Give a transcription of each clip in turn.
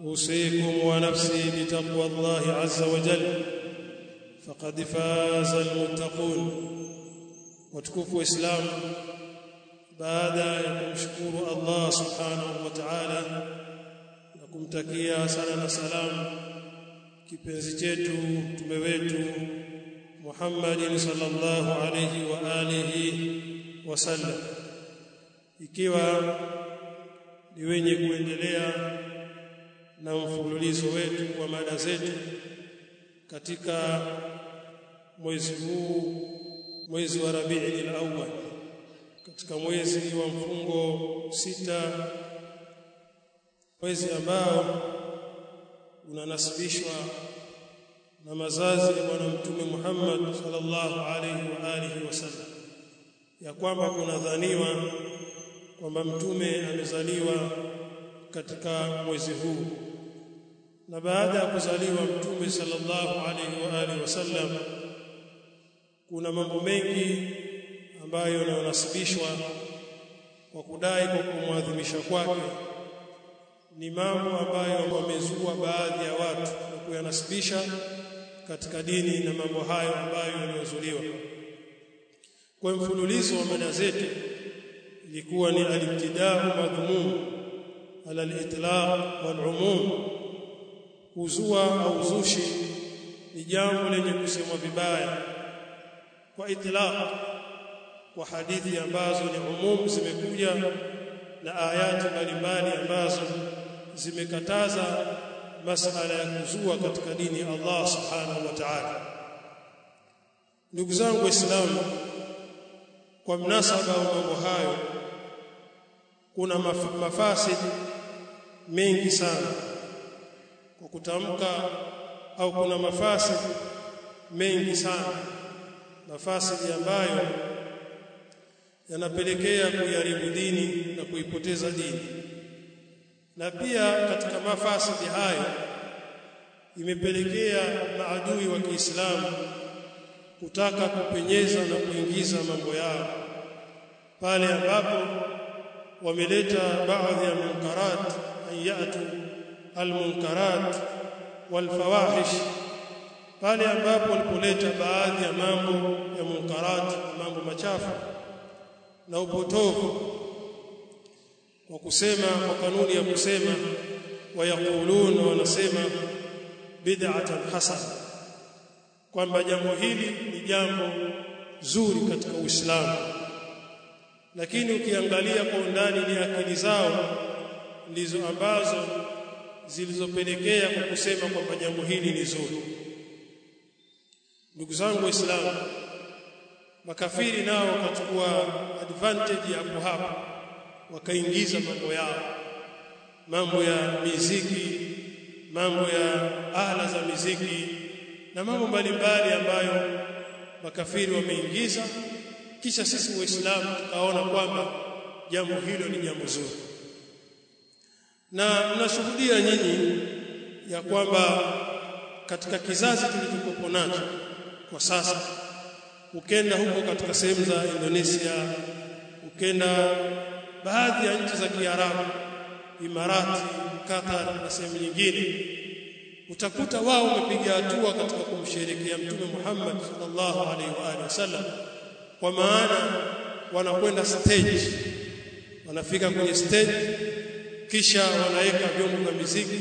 اوصيكم ونفسي بتقوى الله عز وجل فقد فاز المتقون وتكفوا اسلام baada ya kumshukuru Allah subhanahu wa ta'ala na kumtakia sala na salam kipenzi chetu mtume wetu Muhammadin sallallahu alayhi wa alihi wasallam ikiwa ni wenye kuendelea na mfululizo wetu wa mada zetu katika mwezi huu mwezi wa Rabiul Awwal. Katika mwezi wa mfungo sita mwezi ambao unanasibishwa na mazazi ya bwana mtume Muhammad sallallahu alaihi wa alihi wasallam ya kwamba kunadhaniwa kwamba mtume amezaliwa katika mwezi huu na baada ya kuzaliwa mtume sallallahu alaihi wa alihi wasallam kuna mambo mengi ambayo yanasibishwa kwa kudai kwa kumwadhimisha kwake. Ni mambo ambayo wamezua baadhi ya watu na kuyanasibisha katika dini na mambo hayo ambayo yamezuliwa kwa mfululizo wa mada zetu ilikuwa ni al-ibtida'u madhmum ala al-itlaq wal-umum kuzua au uzushi ni jambo lenye kusemwa vibaya. Kwa itlaq kwa hadithi ambazo ni umum zimekuja na ayati mbalimbali ambazo zimekataza masala ya kuzua katika dini Allah subhanahu wa ta'ala. Ndugu zangu waislamu kwa mnasaba wa mambo hayo kuna maf mafasid mengi sana kwa kutamka au kuna mafasi mengi sana. Mafasi ambayo yanapelekea kuiharibu dini na kuipoteza dini. Na pia katika mafasidi hayo imepelekea maadui wa Kiislamu kutaka kupenyeza na kuingiza mambo yao. Pale ambapo wameleta baadhi ya munkarat ayatu almunkarat walfawahish pale ambapo walipoleta baadhi ya mambo ya munkarat mambo machafu na upotovu kwa kusema kwa kanuni ya kusema wayakuluna wanasema bid'atan hasana kwamba jambo hili ni jambo zuri katika Uislamu. Lakini ukiangalia kwa undani ni akili zao ndizo ambazo zilizopelekea kwa kusema kwamba jambo hili ni zuri. Ndugu zangu waislamu makafiri nao wakachukua advantage hapo hapo wakaingiza mambo yao. Mambo ya miziki mambo ya ala za miziki na mambo mbalimbali ambayo makafiri wameingiza. Kisha sisi waislamu tukaona kwamba jambo hilo ni jambo zuri na mnashuhudia nyinyi ya kwamba katika kizazi tulichokuwa nacho kwa sasa ukenda huko katika sehemu za Indonesia ukenda baadhi ya nchi za Kiarabu Imarati Qatar na sehemu nyingine utakuta wao wamepiga hatua katika kumsherekea mtume Muhammad sallallahu alaihi wa alihi wasallam. Kwa maana wanakwenda stage wanafika kwenye stage kisha wanaweka vyombo vya muziki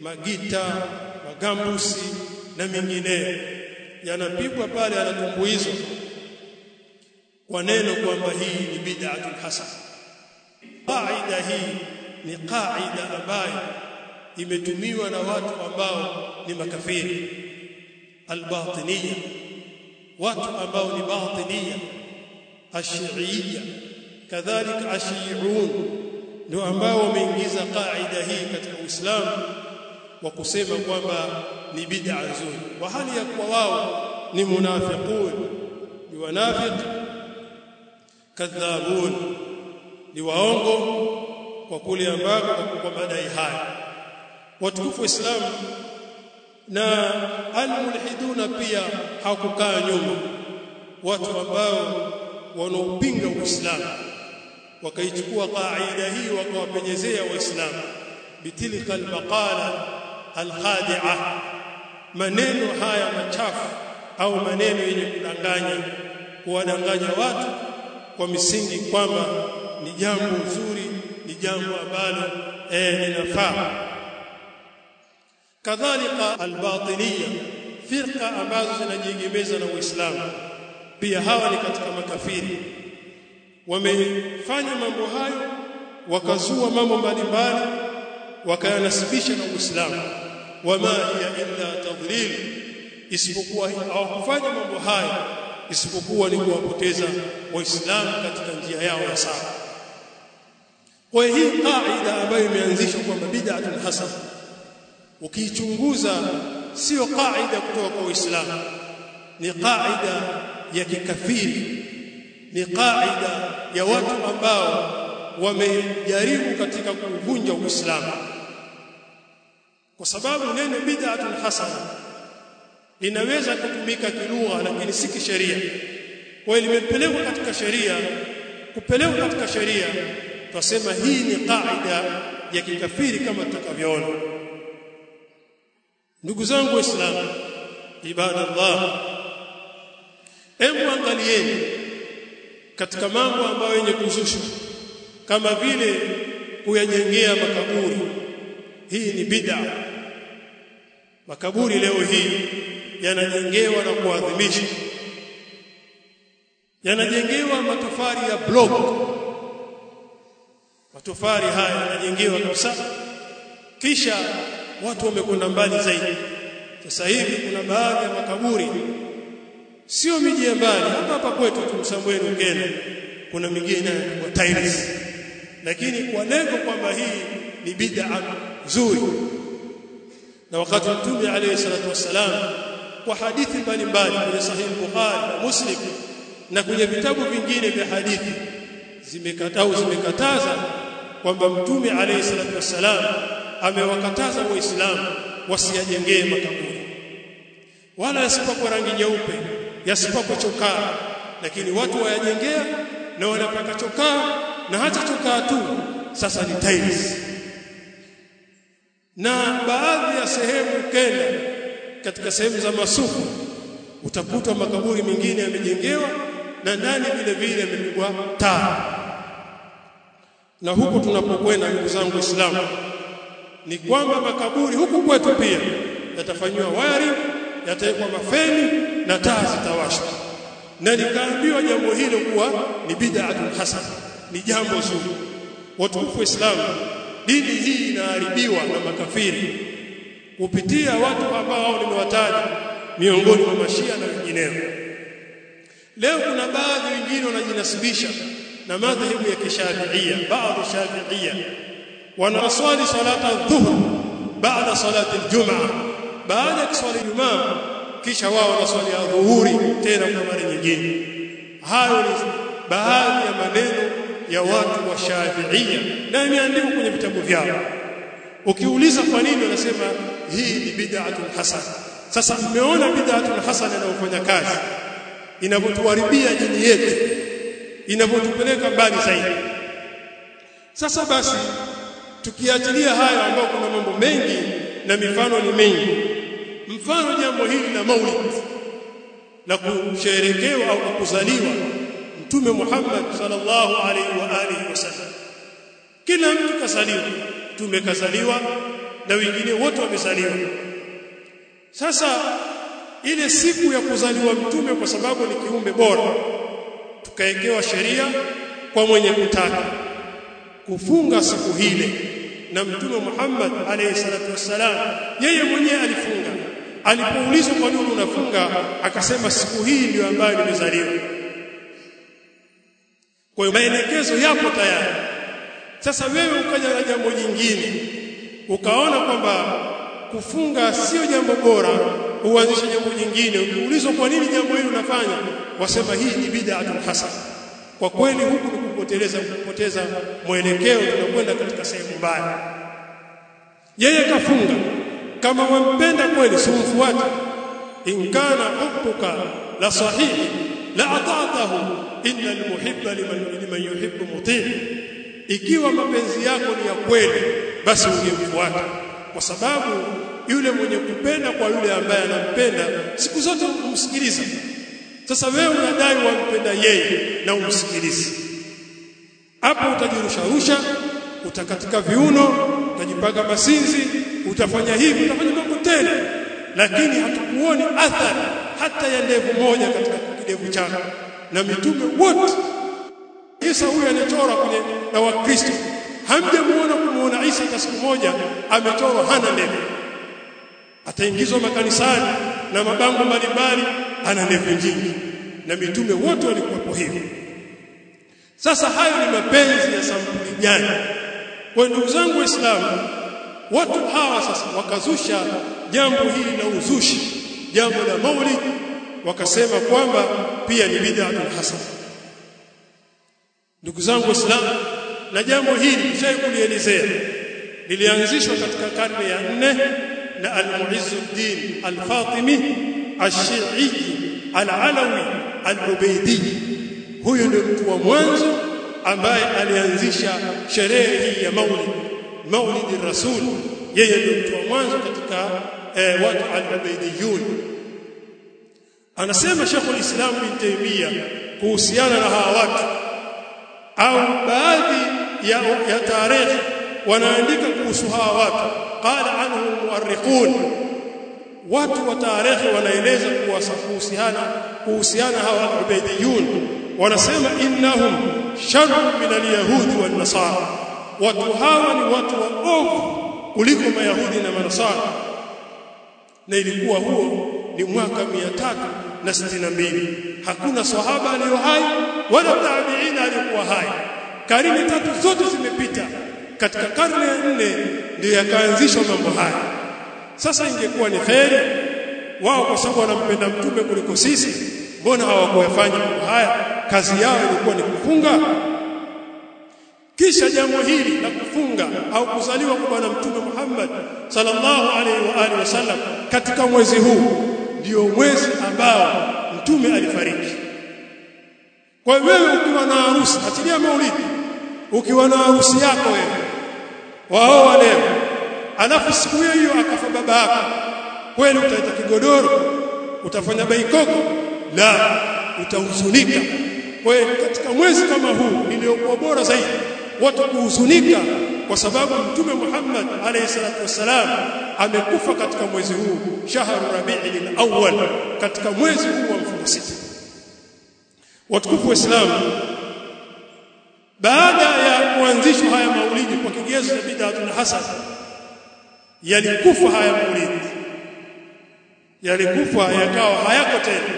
magita magambusi na mengineyo. Yanapigwa pale yanatumbuizwa kwa neno kwamba hii ni bid'atul hasan qaida hii ni qaida ambayo imetumiwa na watu ambao ni makafiri. Albatiniya watu ambao ni batiniya ashiiya kadhalika ashiun ndio ambao wameingiza kaida hii katika Uislamu wa kusema kwamba ni bid'a nzuri. Wa hali ya kuwa wao ni munafiqun ni wanafiq kadhabun ni waongo kwa kule ambako kwa madai haya. Watukufu Uislamu Islam na almulhiduna pia hakukaa nyuma. Watu ambao wanaopinga Uislamu wakaichukua qaida hii wakawapenyezea waislamu. Bitilka almaqala alkhadi'a maneno haya machafu au maneno yenye kudanganya kuwadanganya watu kwa misingi kwamba ni jambo zuri ni jambo ambalo eh linafaa. Kadhalika albatiniya firqa ambazo zinajiegemeza na Uislamu. Pia hawa ni katika makafiri wamefanya mambo hayo wakazua mambo mbalimbali wakayanasibisha na Uislamu. Wama hiya illa tadlil isipokuwa hawakufanya mambo hayo isipokuwa ni kuwapoteza waislamu katika njia yao ya sawa kwa hii kaida ambayo imeanzishwa kwamba bid'atul hasan ukiichunguza sio kaida kutoka kwa Uislamu. Ni kaida ya kikafiri ni kaida ya watu ambao wamejaribu katika kuvunja Uislamu. Kwa sababu neno bid'atun hasana linaweza kutumika kilugha lakini si kisheria. Kwa hiyo limepelekwa katika sheria kupelekwa katika sheria twasema hii ni kaida ya kikafiri kama tutakavyoona. Ndugu zangu waislamu ibadallah hebu angalieni katika mambo ambayo yenye kuzushwa kama vile kuyajengea makaburi. Hii ni bid'a. Makaburi leo hii yanajengewa na kuadhimisha. Yanajengewa matofali ya block. Matofali haya yanajengewa kabisa. Kisha watu wamekwenda mbali zaidi. Sasa hivi kuna baadhi ya makaburi sio miji ya mbali. Hapa hapa kwetu tumsambweni ngene kuna mingine kwa tiles lakini kwa lengo kwamba hii ni bid'a nzuri. Na wakati mtume alayhi salatu wasalam kwa hadithi mbalimbali kwenye sahihi Bukhari na Muslim na kwenye vitabu vingine vya hadithi zimekataa zimekataza kwamba mtume alayhi salatu wasalam amewakataza waislamu wasiyajengee makaburi. Wala yasipakwe rangi nyeupe yasipakwe chokaa lakini watu wayajengea na wanapaka chokaa na hata chokaa tu sasa ni tiles na baadhi ya sehemu kenda katika sehemu za masuku utakuta makaburi mengine yamejengewa na ndani vile vile yamepigwa taa. Na huko tunapokwenda ndugu zangu waislamu ni kwamba makaburi huku kwetu pia yatafanywa wiring yatawekwa mafeni na taa zitawashwa. Na nikaambiwa jambo hilo kuwa ni bid'atun hasana ni jambo zuri. Watukufu waislamu dini hii inaharibiwa na makafiri. Kupitia watu ambao nimewataja miongoni mwa mashia na wengineo. Leo kuna baadhi wengine wanajinasibisha na madhehebu ya kishafiia baadhi shafiia wanaswali salata dhuhur baada salati aljumaa baada ya kuswali jumaa kisha wao wanaswali dhuhuri tena kwa mara nyingine. Hayo ni baadhi ya maneno ya watu wa shafiia na imeandikwa kwenye vitabu vyao. Ukiuliza kwa nini wanasema hii ni bid'atul hasana sasa mmeona bid'atul hasana inayofanya kazi. Inavyotuharibia dini yetu. Inavyotupeleka mbali zaidi. Sasa basi tukiachilia hayo ambayo kuna mambo mengi na mifano ni mingi mfano jambo hili la maulid la kusherekewa au kuzaliwa mtume Muhammad sallallahu alaihi wa alihi wasallam kila mtu kasaliwa mtume kasaliwa na wengine wote wamesaliwa sasa ile siku ya kuzaliwa mtume kwa sababu ni kiumbe bora tukaekewa sheria kwa mwenye kutaka kufunga siku hile na mtume Muhammad alayhi salatu wasalam yeye mwenyewe alifunga alipoulizwa kwa nini unafunga akasema siku hii ndio ambayo nimezaliwa. Kwa hiyo maelekezo yapo tayari. Sasa wewe ukaja na jambo jingine ukaona kwamba kufunga sio jambo bora uanzishe jambo jingine. Ukiulizwa kwa nini jambo hili unafanya wasema hii ni bid'atul hasana kwa kweli huku ni kupoteleza kupoteza mwelekeo tunakwenda katika sehemu mbaya. Yeye kafunga kama wampenda kweli simfuate in kana la sahihi la ata'tahu. Inna almuhibba liman liman yuhibbu muti' ikiwa mapenzi yako ni ya kweli basi ungemfuata. Kwa sababu yule mwenye kupenda kwa yule ambaye anampenda siku zote umsikiliza sasa wewe unadai wampenda yeye na umsikilize hapo utajirusha rusha utakatika viuno utajipaka masinzi utafanya hivi utafanya mambo tena lakini hatukuoni athari hata ya ndevu moja katika kidevu chako. Na mitume wote Isa huyu anachora kwenye na Wakristo. Hamjamuona kumuona Isa hata siku moja amechorwa hana ndevu. Ataingizwa makanisani na mabango mbalimbali ana ndevu nyingi. Na mitume wote walikuwepo hivi. Sasa hayo ni mapenzi ya sampuli gani kwa ndugu zangu waislamu watu hawa sasa wakazusha jambo hili la uzushi jambo la maulid wakasema kwamba pia ni bid'atul hasan ndugu zangu waislamu na jambo hili nishai kulielezea. Lilianzishwa katika karne ya nne na al-Muizzuddin al-Fatimi al-Shi'i al-Alawi al-Ubaydi. Huyu ndio mtu wa mwanzo ambaye alianzisha sherehe hii ya Maulid Maulid Rasul. Yeye ndio mtu wa mwanzo katika eh, watu al-Ubaydiyun anasema Sheikh al-Islam Ibn Taymiyyah kuhusiana na hawa watu au baadhi ya, ya tarehe wanaandika kuhusu hawa watu. Qala anhu muarrikhun watu wa tarehe wanaeleza kuhusiana kuhusiana hawa ubaydiyun wanasema innahum sharru min alyahudi wan nasara watu hawa ni watu waovu kuliko mayahudi na manasara. Na ilikuwa huo ni mwaka 362 hakuna sahaba aliyo hai wala tabiina aliyokuwa hai. Karne tatu zote zimepita. Katika karne ya nne ndio yakaanzishwa mambo haya. Sasa ingekuwa ni kheri wao kwa sababu wanampenda mtume kuliko sisi mbona hawakuyafanya mambo haya? Kazi yao ilikuwa ni kufunga kisha jambo hili la kufunga au kuzaliwa kwa bwana mtume Muhammad sallallahu alaihi wa alihi wasallam katika mwezi huu ndio mwezi ambao mtume alifariki. Kwa wewe ukiwa na harusi achilia maulidi ukiwa na harusi yako wewe waoa leo. Alafu siku hiyo hiyo akafa baba yako kweli utaita kigodoro utafanya baikoko? La utahuzunika. Kwa katika mwezi kama huu niliokuwa bora zaidi watu kuhuzunika kwa sababu mtume Muhammad alayhi salatu wasalam amekufa katika mwezi huu shahru rabi'il awwal katika mwezi huu wa mfungo sita. Watukufu waislamu baada ya kuanzishwa haya maulidi kwa kigezo cha bid'atul hasan yalikufa haya maulidi. Yalikufa yakawa hayako tena.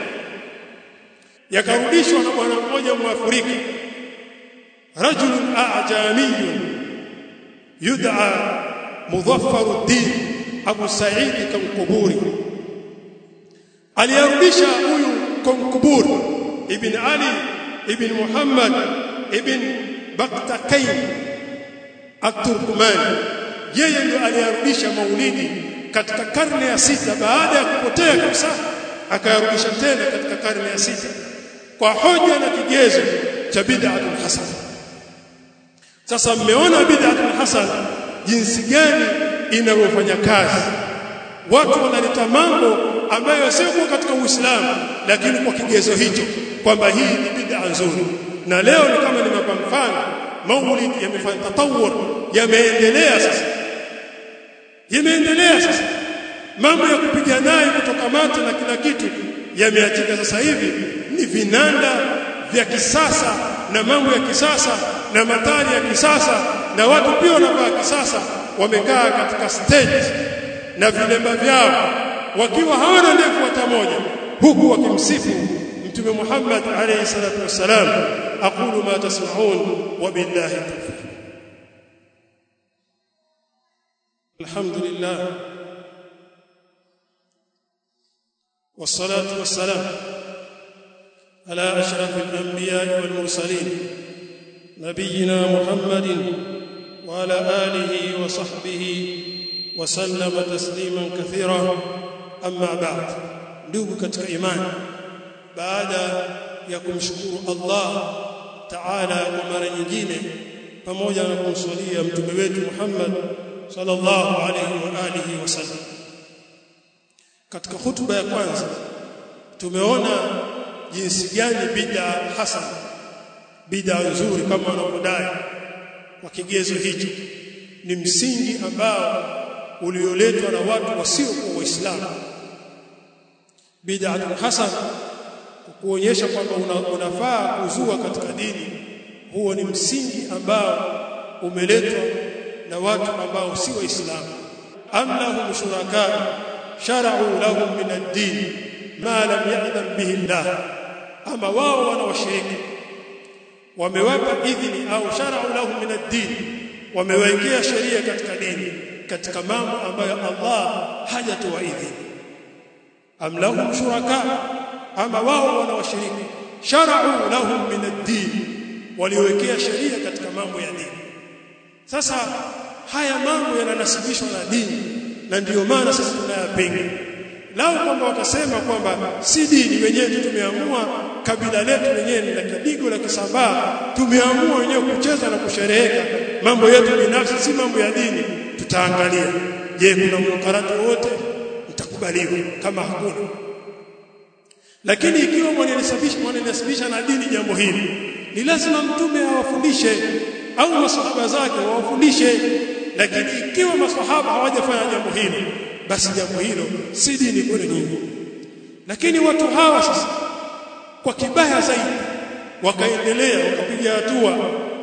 Yakarudishwa na bwana mmoja mwafrika rajulun a'jamiyun yud'a mudhaffaruddin abu sa'id kankuburi. Aliyarudisha huyu kankuburi ibn ali ibn muhammad ibn baktakain at-turkmani yeye ndio aliyarudisha maulidi katika karne ya sita. Baada ya kupotea kabisa akayarudisha tena katika karne ya sita kwa hoja na kigezo cha bid'atul hasan sasa mmeona bid'atul hasan jinsi gani inavyofanya kazi. Watu wanaleta mambo ambayo sio katika Uislamu lakini kwa kigezo hicho kwamba hii ni bid'a nzuri. Na leo ni kama nimapa mfano maulid yamefanya tatawur yameendelea sasa. Yameendelea sasa. Mambo ya kupiga naye kutoka mate na kila kitu yameachika sasa hivi. Ni vinanda vya kisasa na mambo ya kisasa na matari ya kisasa na watu pia wanavaa kisasa wamekaa katika stage na vilemba vyao wakiwa hawana ndevu hata moja huku wakimsifu mtume Muhammad alayhi salatu wassalam aqulu ma tasma'un wa billahi tawfiq alhamdulillah والصلاه والسلام على أشرف الأنبياء والمرسلين نبينا محمد وعلى آله وصحبه وسلم تسليما كثيرا. أما بعد دوبك إيمان بعد يكم شكر الله تعالى أمر نجينه فموجا نكون صليا متبويت محمد صلى الله عليه وآله وسلم. كتك hutuba ya kwanza jinsi gani bid'a hasan bid'a nzuri kama wanavyodai kwa kigezo hicho ni msingi ambao ulioletwa na watu wasio kwa waislamu bid'atul hasan kuonyesha kwamba una, unafaa kuzua katika dini huo ni msingi ambao umeletwa na watu ambao si waislamu. Am lahum shuraka shara'u lahum min ad-din ma lam ya'lam bihi Allah ama wao wana washiriki wamewapa idhini au shara'u lahum min ad-din wamewekea sheria katika dini katika mambo ambayo Allah hajatoa idhini am lahum shuraka ama wao wana washiriki shara'u lahum min ad-din waliowekea sheria katika mambo ya dini. Sasa haya mambo yananasibishwa na dini na ndiyo maana sisi tunayapinga. Lao kwamba watasema kwamba si dini wenyewe tumeamua kabila letu wenyewe la kidigo la kisambaa. Tumeamua wenyewe kucheza na kushereheka. Mambo yetu binafsi si mambo ya dini. Tutaangalia. Je kuna mukarati wote? Utakubaliwa. Kama hakuna. Lakini ikiwa mwananasibisha mwananasibisha na dini jambo hili ni lazima mtume awafundishe au masahaba zake wawafundishe. Lakini ikiwa masahaba hawajafanya jambo hili basi jambo hilo si dini kwenu nyinyi. Lakini watu hawa sasa kwa kibaya zaidi. Wakaendelea wakapiga hatua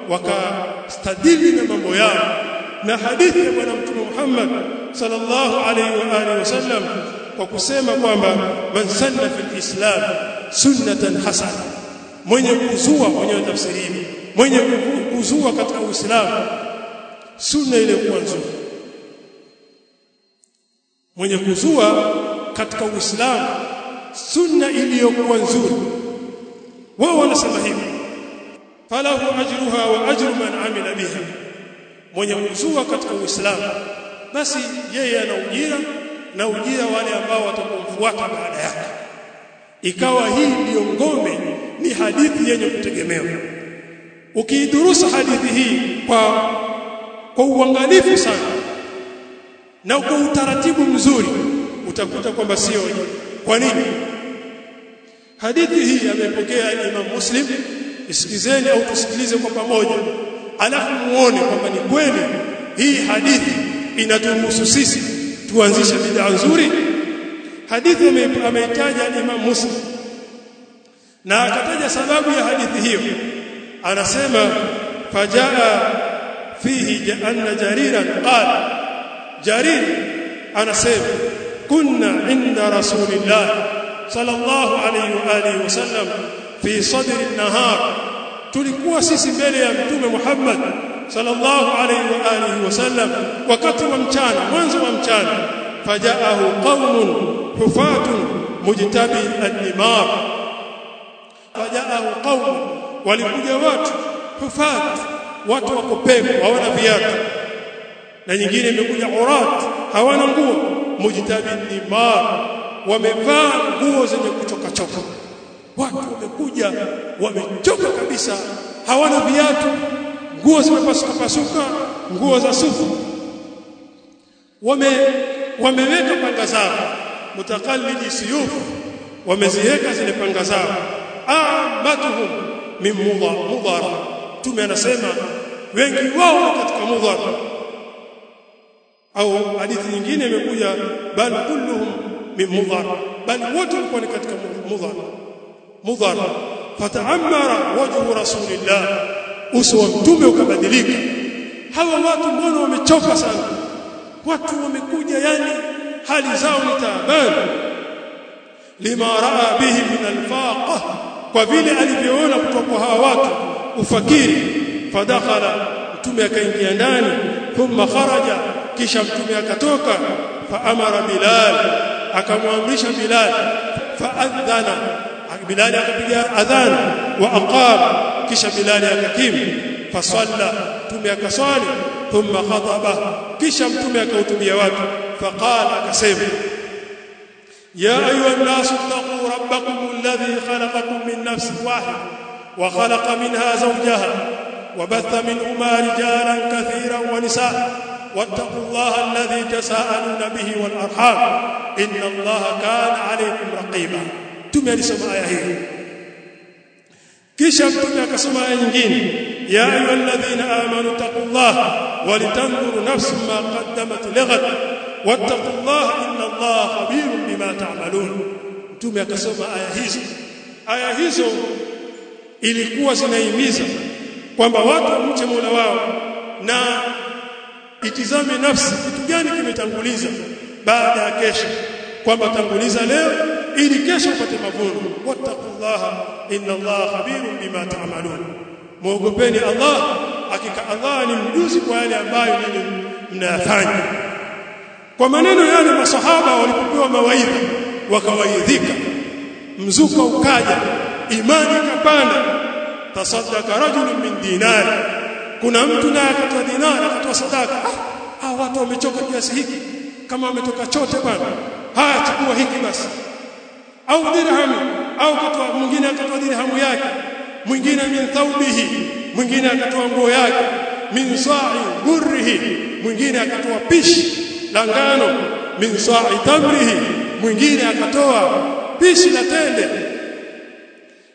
wakastadili na mambo yao. Na hadithi ya bwana mtume Muhammad sallallahu alaihi wa alihi wasallam kwa kusema kwamba man sanna fil islam sunnatan hasana. Mwenye kuzua mwenye tafsiri mwenye kuzua katika uislamu sunna ile kuwa nzuri. Mwenye kuzua katika uislamu sunna iliyokuwa nzuri wao wanasema hivi falahu ajruha wa ajru man amila biha. Mwenye kuzua katika uislamu basi yeye ana ujira na ujira wale ambao watakomfuata baada yake. Ikawa hii ndiyo ngome ni hadithi yenye kutegemewa. Ukiidurusa hadithi hii kwa kwa uangalifu sana na kwa utaratibu mzuri utakuta kwamba sio kwa nini hadithi hii amepokea Imam Muslim. Isikizeni au tusikilize kwa pamoja. Alafu muone kwamba ni kweli hii hadithi inatuhusu sisi tuanzishe bid'a nzuri. Hadithi ameitaja Imam Muslim. Na akataja sababu ya hadithi hiyo. Anasema fajaa fihi anna jariran. Qala jarir anasema kunna inda rasulillah sallallahu alayhi wa alihi wasallam fi sadri an-nahar tulikuwa sisi mbele ya mtume Muhammad sallallahu alayhi wa alihi wasallam wakati wa mchana mwanzo wa mchana. Fajaahu qaumun hufatun mujtabi an-nimar fajaahu qaumun walikuja watu hufat watu wako pepo hawana viatu. Na nyingine imekuja urat hawana nguo mujtabin nimar wamevaa nguo zenye kuchoka choka. Watu wamekuja wamechoka kabisa. Hawana viatu nguo zimepasuka pasuka nguo za sufu. Wame wameweka panga zao. Mutakallidi siyuf wameziweka zile panga zao. Amatuhum min mudhar tume anasema wengi wao katika mudhar au hadithi nyingine imekuja bal kulluhum min mudhar bal wote walikuwa ni katika mudhar mudhar fataammara wajhu rasulillah uso wa mtume ukabadilika hawa watu mbona wamechoka sana watu wamekuja yani hali zao ni taabani lima raa bihi min alfaqa kwa vile alivyoona kutoka hawa watu ufakiri fadakhala mtume akaingia ndani thumma kharaja kisha mtume akatoka faamara bilal akamwamrisha bilal fa adhana bilal akapiga adhan wa aqama kisha bilal akakimu fa salla mtume akaswali thumma khataba kisha mtume akahutubia watu faqala akasema يا أيها الناس اتقوا ربكم الذي خلقكم من نفس واحد وخلق منها زوجها وبث منهما رجالا كثيرا ونساء واتقوا الله الذي تساءلون به والأرحام. إن الله كان عليكم رقيبا. ثم يسمع إيه كيشا ثم يقسم إيه يا أيها الذين آمنوا اتقوا الله ولتنظر نفس ما قدمت لغد. واتقوا الله إن الله خبير بما تعملون. ثم يقسم آية إيه ilikuwa zinahimiza kwamba watu wamche Mola wao na itizame nafsi kitu gani kimetanguliza baada ya kesho? Kwamba tanguliza leo ili kesho upate mavuno. Wattaqullaha inna allaha khabirun bima ta'malun. Muogopeni Allah hakika Allah ni mjuzi kwa yale ambayo ninyi mnayafanya. Kwa maneno yale masahaba walipopewa mawaidha wakawaidhika. Mzuka ukaja imani ikapanda. Tasaddaka rajulun min dinari kuna mtu naye akatoa dinari akatoa sadaka. Ah, watu wamechoka kiasi hiki. Kama wametoka chote bwana. Haya chukua hiki basi. Au dirham au katoa mwingine akatoa dirhamu yake. Mwingine min thawbihi mwingine akatoa nguo yake. Min sa'i burrihi mwingine akatoa pishi la ngano. Min sa'i tamrihi mwingine akatoa pishi la tende.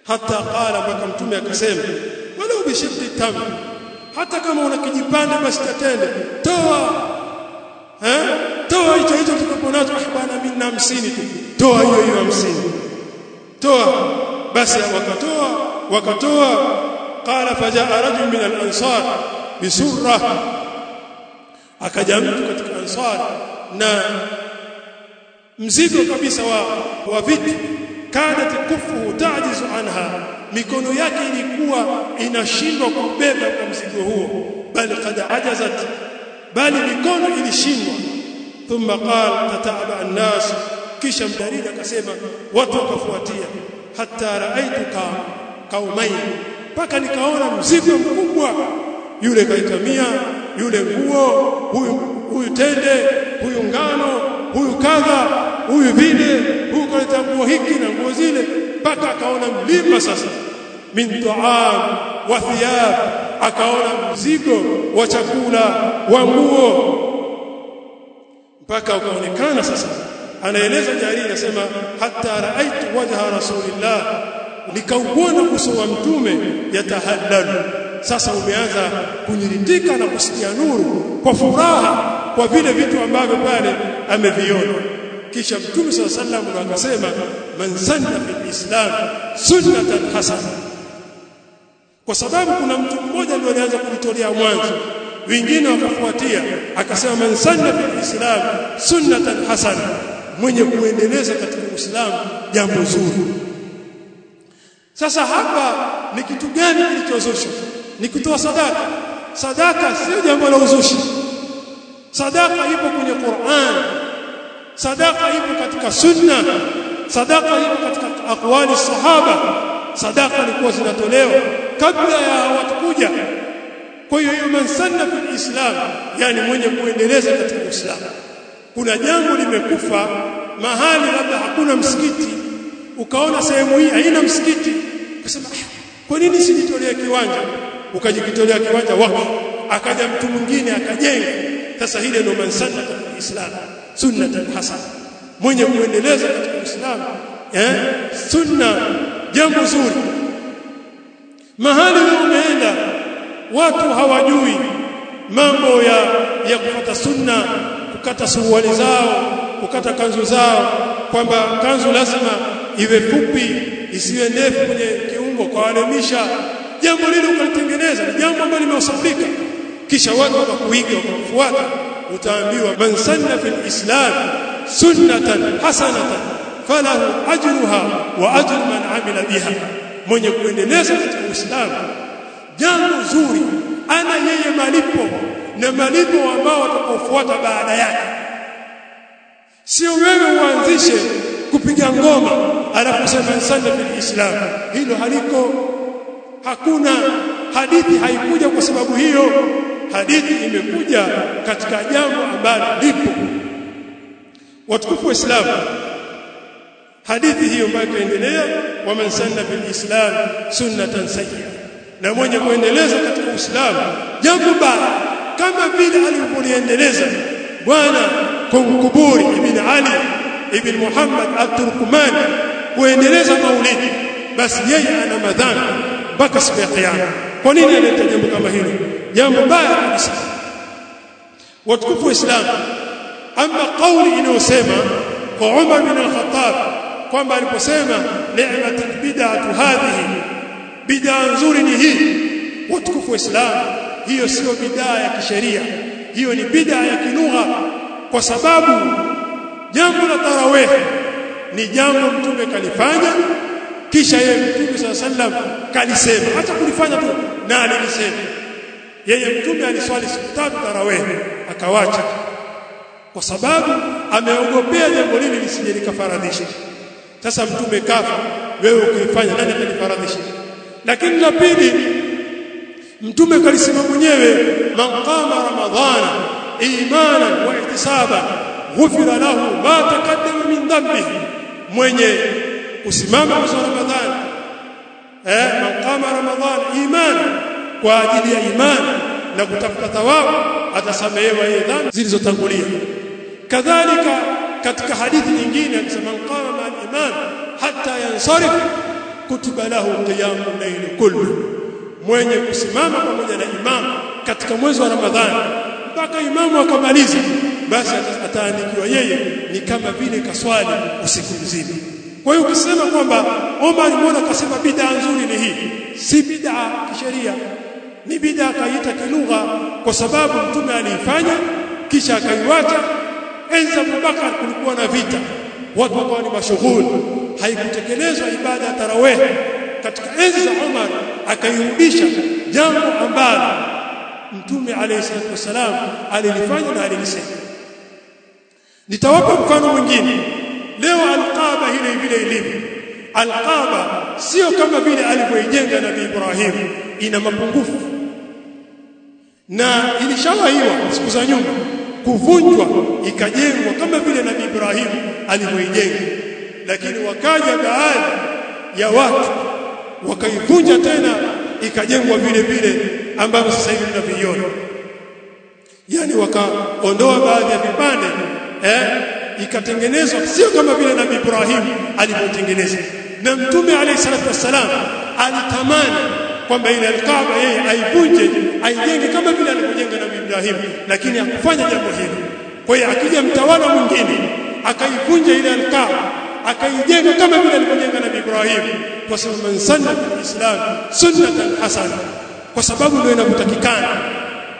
Hata qala mpaka mtume akasema walau bishibti tamr hata kama una kijipande basi tatende. Toa eh? Toa hicho hicho tukaponacho bana mimi na 50 tu. Toa hiyo hiyo 50 toa. Basi wakatoa wakatoa. Qala fajaa rajul min al-ansar bisurra. Akaja mtu katika ansar na mzigo kabisa wa wa vitu kanat kufu tajizu anha mikono yake ilikuwa inashindwa kubeba kwa mzigo huo bali kad ajazat bali mikono ilishindwa. Thumma qala tataaba an-nas. Kisha mdaridi akasema watu wakafuatia. Hatta raaituka kaumai mpaka nikaona mzigo mkubwa. Yule kaitamia yule nguo huyu huyu tende huyu ngano huyu kadha huyu vile huyu kaleta nguo hiki na nguo zile mpaka akaona mlima sasa min tuam wa thiyab akaona mzigo wa chakula wa nguo. Mpaka ukaonekana sasa anaeleza jari anasema hatta raaitu wajha rasulillah nikauona uso wa mtume yatahallalu sasa umeanza kunyiritika na kusikia nuru kwa furaha kwa vile vitu ambavyo pale ameviona. Kisha mtume sallallahu alaihi wasallam akasema man sanna fil islam sunnatan hasana. Kwa sababu kuna mtu mmoja ndio alianza kulitolea mwanzo wengine wakafuatia akasema man sanna fil islam sunnatan hasana mwenye kuendeleza katika Uislamu jambo zuri. Sasa hapa ni kitu gani kilichozushi? Ni kutoa sadaka. Sadaka sio jambo la uzushi. Sadaka ipo kwenye Qur'an. Sadaka ipo katika sunna sadaka hiyo katika aqwali sahaba. Sadaka ilikuwa zinatolewa kabla ya watu kuja. Kwa hiyo hiyo mansanna fil islam yani mwenye kuendeleza katika islam. Kuna jambo limekufa mahali labda hakuna msikiti. Ukaona sehemu hii haina msikiti. Ukasema kwa nini sijitolea kiwanja? Ukajikitolea kiwanja wapi? Akaja mtu mwingine akajenga. Sasa hile ndo mansanna fil islam sunnatan hasana mwenye kuendeleza katika Uislamu eh? Sunna jambo zuri. Mahali umeenda watu hawajui mambo ya ya kufuata sunna kukata suruali zao kukata kanzu zao kwamba kanzu lazima iwe fupi isiwe ndefu kwenye kiungo kwa walemisha jambo lile ukalitengeneza ni jambo ambalo limeusafika kisha watu wakakuiga wakakufuata utaambiwa man sanna fil islam sunnatan hasanatan falahu ajruha wa ajru man amila biha. Mwenye kuendeleza katika uislamu jambo zuri ana yeye malipo na malipo ambao watakaofuata baada yake. Sio wewe uanzishe kupiga ngoma anaposema sema sana fil islam hilo haliko. Hakuna. Hadithi haikuja kwa sababu hiyo. Hadithi imekuja katika jambo ambalo lipo watukufu wa Islam. Hadithi hiyo ambayo itaendelea wa man sanna fil islam sunnatan sayyi'a. Na mwenye kuendeleza katika Uislamu jambo baya kama vile alivyoliendeleza bwana Kunkuburi ibn Ali ibn Muhammad at-Turkmani kuendeleza maulidi basi yeye ana madhambi mpaka siku ya kiyama. Kwa nini analeta jambo kama hilo jambo baya kabisa. Watukufu wa Islam ama kauli inayosema kwa Umar bin al-Khattab kwamba aliposema ni'matul bid'atu hadhihi bid'a nzuri ni hii. Watukufu wa Islam hiyo sio bid'a ya kisheria. Hiyo ni bid'a ya kilugha. Kwa sababu jambo la tarawih ni jambo mtume kalifanya kisha yeye mtume sala sallam kalisema. Hata kulifanya tu na alilisema yeye mtume aliswali siku tatu tarawih akawacha kwa sababu ameogopea jambo lile lisije likafaradhisha. Sasa mtume kafa wewe ukifanya nani atalifaradhisha lakini la pili mtume kalisema mwenyewe man qama ramadhana imana wa ihtisaba ghufira lahu ma taqaddama min dhanbihi. Mwenye usimama mwezi wa ramadhani eh man qama ramadhana imana kwa ajili ya imani na kutafuta thawabu atasamehewa yeye dhambi zilizotangulia kadhalika katika hadithi nyingine akisema qama ma al-iman hatta yansarif kutiba lahu qiyamul layl kullu. Mwenye kusimama pamoja na imam katika mwezi wa ramadhani mpaka imamu akamaliza basi ataandikiwa yeye ni kama vile kaswali usiku mzima. Kwa hiyo ukisema kwamba Omar mbona akasema bid'a nzuri ni hii si bid'a kisheria ni bid'a kaita kilugha kwa sababu mtume aliifanya kisha akaiwacha enzi ya Abubakar kulikuwa na vita. Watu wakawa ni mashughuli haikutekelezwa ibada ya tarawih. Katika enzi za Umar akairudisha jambo ambalo mtume alayhi salatu wasalam alilifanya na alilisema. Nitawapa mfano mwingine. Leo alqaba ile vile ilivyo. Alqaba sio kama vile alivyoijenga nabii Ibrahim. Ina mapungufu. Na ilishawahiwa siku za nyuma kuvunjwa ikajengwa kama vile nabii Ibrahim alivyoijenga. Lakini wakaja baadhi ya watu wakaivunja tena ikajengwa vile vile ambavyo sasa hivi tunaviona. Yani wakaondoa baadhi ya vipande eh ikatengenezwa sio kama vile nabii Ibrahim alivyotengeneza. Na mtume alayhi salatu wassalam alitamani kwamba ile alkaaba yeye aivunje aijenge kama vile alivyojenga nabii Ibrahim lakini hakufanya jambo hilo. Kwa hiyo akija mtawala mwingine akaivunja ile alkaaba akaijenga kama vile alivyojenga nabii Ibrahim kwa sababu man sanna fi islam sunnatan hasana kwa sababu ndio inavyotakikana.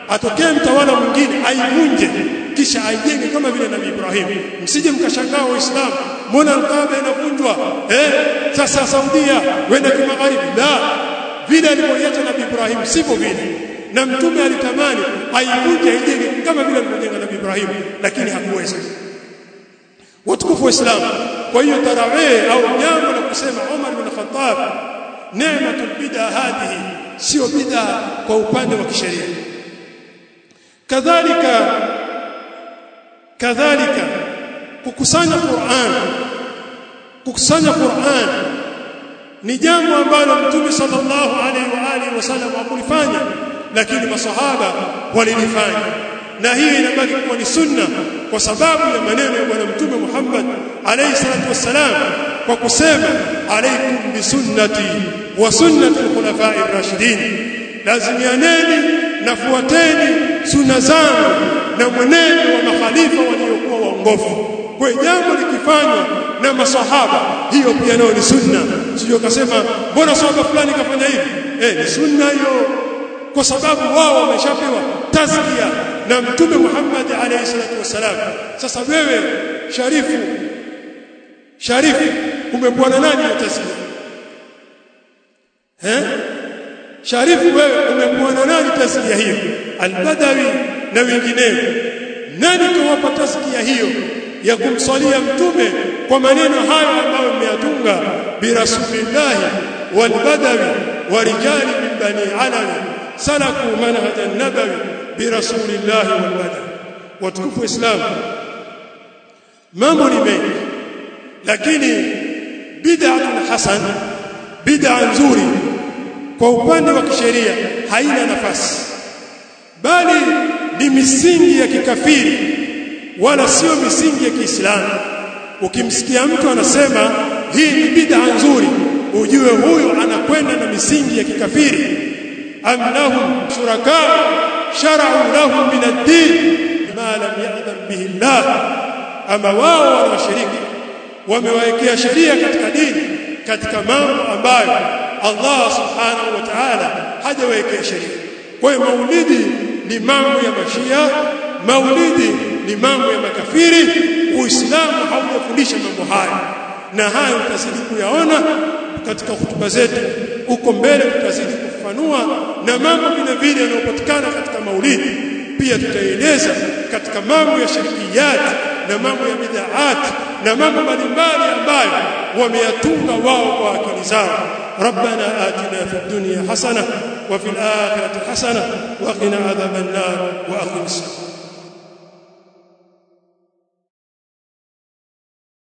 Atokee mtawala mwingine aivunje kisha aijenge kama vile nabii Ibrahim. Msije mkashangaa waislamu mbona alkaaba inavunjwa? Eh sasa Saudia wenda kimagharibi. La vile alivyoiacha nabii Ibrahim sivyo vile. Na mtume alitamani aivunje aijenge kama vile alivyojenga nabii Ibrahim lakini hakuweza. Watukufu wa Islam kwa hiyo tarawih au jambo la kusema Umar bin Khattab neematul bid'a hadhihi sio bid'a kwa upande wa kisheria. Kadhalika kadhalika kukusanya Qur'an kukusanya Qur'an ni jambo ambalo Mtume sallallahu alaihi wa alihi wasallam hakulifanya lakini masahaba walilifanya. Na hiyo inabaki kuwa ni sunna kwa sababu ya maneno ya bwana Mtume Muhammad alayhi salatu wassalam kwa kusema alaikum bisunnati wa sunnati al-khulafa'i ar-rashidin. Lazimianeni na fuateni sunna zangu na mwenendo wa makhalifa waliokuwa waongofu. Kwa jambo likifanywa na masahaba. Hiyo pia nayo ni sunna. Sio kasema mbona sahaba fulani kafanya hivi? Eh ni sunna hiyo. Kwa sababu wao wameshapewa tazkia na mtume Muhammad alayhi salatu wasalam sasa wewe sharifu sharifu umepewa na nani hiyo tazkia? Eh? Sharifu wewe umepewa na nani tazkia hiyo? Albadawi na wengineo. Nani kawapa tazkia hiyo ya kumswalia mtume kwa maneno hayo ambayo mmeyatunga bi rasulillah wal badawi wa rijali min bani alawi salaku manhaj an-nabawi bi rasulillah wal badawi. Watukufu islam mambo ni mengi lakini bid'atun hasan bid'a nzuri kwa upande wa kisheria haina nafasi bali ni misingi ya kikafiri wala sio misingi ya Kiislamu. Ukimsikia mtu anasema hii ni bid'a nzuri ujue huyo anakwenda na misingi ya kikafiri. Am lahum shuraka shar'u lahum min ad-din ma lam ya'dham bihi Allah. Ama wao wanashiriki wamewawekea sheria katika dini katika mambo ambayo Allah subhanahu wa ta'ala hajawekea sheria. Kwa hiyo maulidi ni mambo ya mashia maulidi ni mambo ya makafiri uislamu haujafundisha mambo haya na haya utazidi kuyaona katika hutuba zetu huko mbele tutazidi kufanua na mambo vile vile yanayopatikana katika maulidi pia tutaeleza katika mambo ya shirkiyat na mambo ya bid'aat na mambo mbalimbali ambayo wameyatunga wao kwa akili zao ربنا آتنا في الدنيا حسنة وفي الآخرة حسنة وقنا عذاب النار وأقم الصلاة